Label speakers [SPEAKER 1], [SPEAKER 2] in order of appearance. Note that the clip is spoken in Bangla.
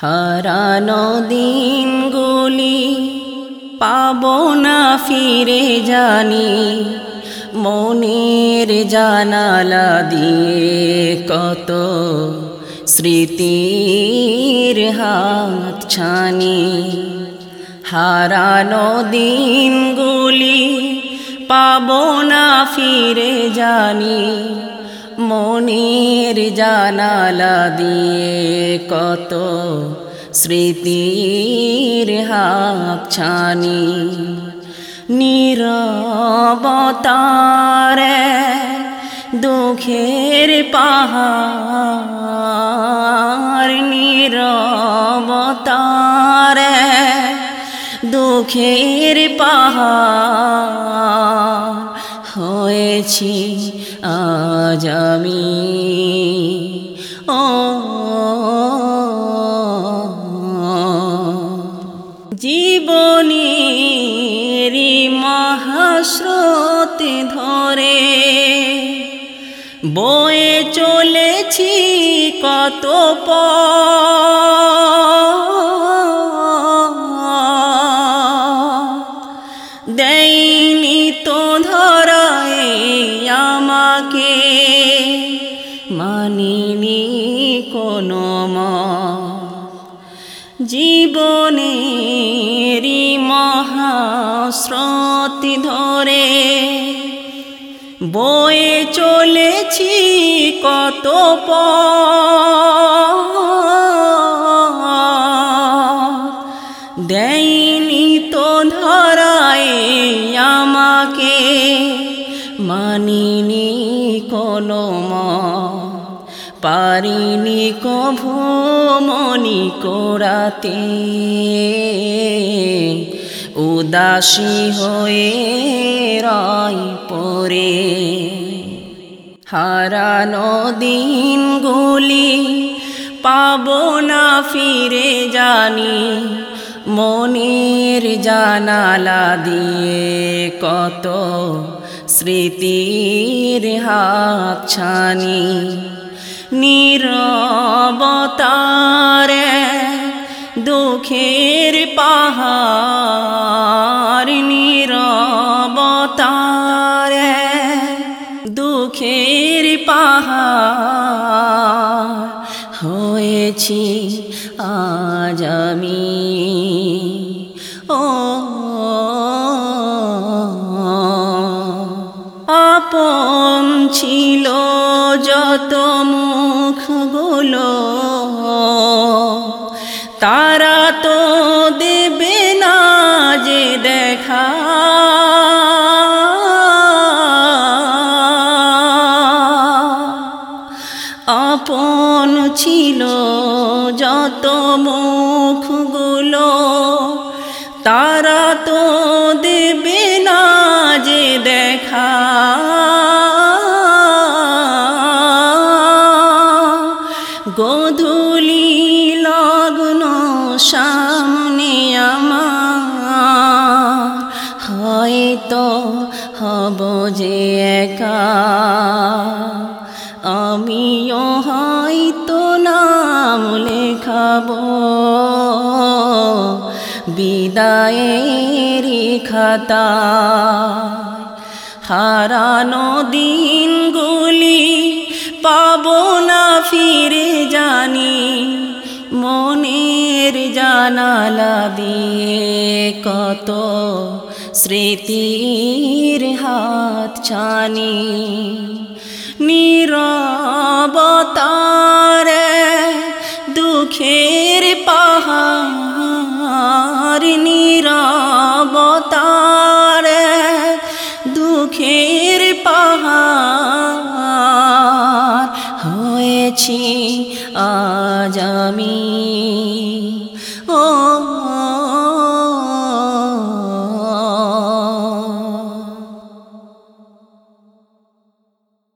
[SPEAKER 1] হারানো দিন দিনগুলি পাব না ফিরে জানি। মনের জানালা দিয়ে কত স্মৃতির হাত ছানি। হারানো দিন দিনগুলি পাব না ফিরে জানি। মনের জানালা দিয়ে কত স্মৃতির হাক ছানি। নীরবতারে দুঃখের পাহাড় নীরবতারে দুঃখের পাহাড়। হয়েছি আজ আমি। ও। জীবনীর মহাস্রোত ধরে বয়ে চলেছি কত দেয়নি মানিনি কোনো মা জীবনেরই মহাস্রোতি ধরে বয়ে চলেছি কত দেয়নি তো ধরায় আমাকে, মানিনি কোনো মা পারিনি কভু মনি কোরাতে। উদাসী হয়ে রাই পরে হারানো দিনগুলি পাব না ফিরে জানি। মনের জানালা দিয়ে কত স্মৃতির হাত ছানি নীরবতারে দুঃখের পাহাড় নীরবতারে দুঃখের পাহাড় হয়েছি আজ আমি। ও আপন ছিল যত মুখগুলো তারা তো দেবে না যে দেখা। আপন ছিল যত মুখগুলো তারা তো আমিও হয়তো নাম লেখাব। বিদায়েরই খাতা হারানো দিনগুলি পাব না ফিরে জানি। মনের জানালা দিয়ে কত স্মৃতির হাত ছানি নীরবতারে দুঃখের পাহাড় নীরবতারে দুঃখের পাহাড় হয়েছি আজ আমি।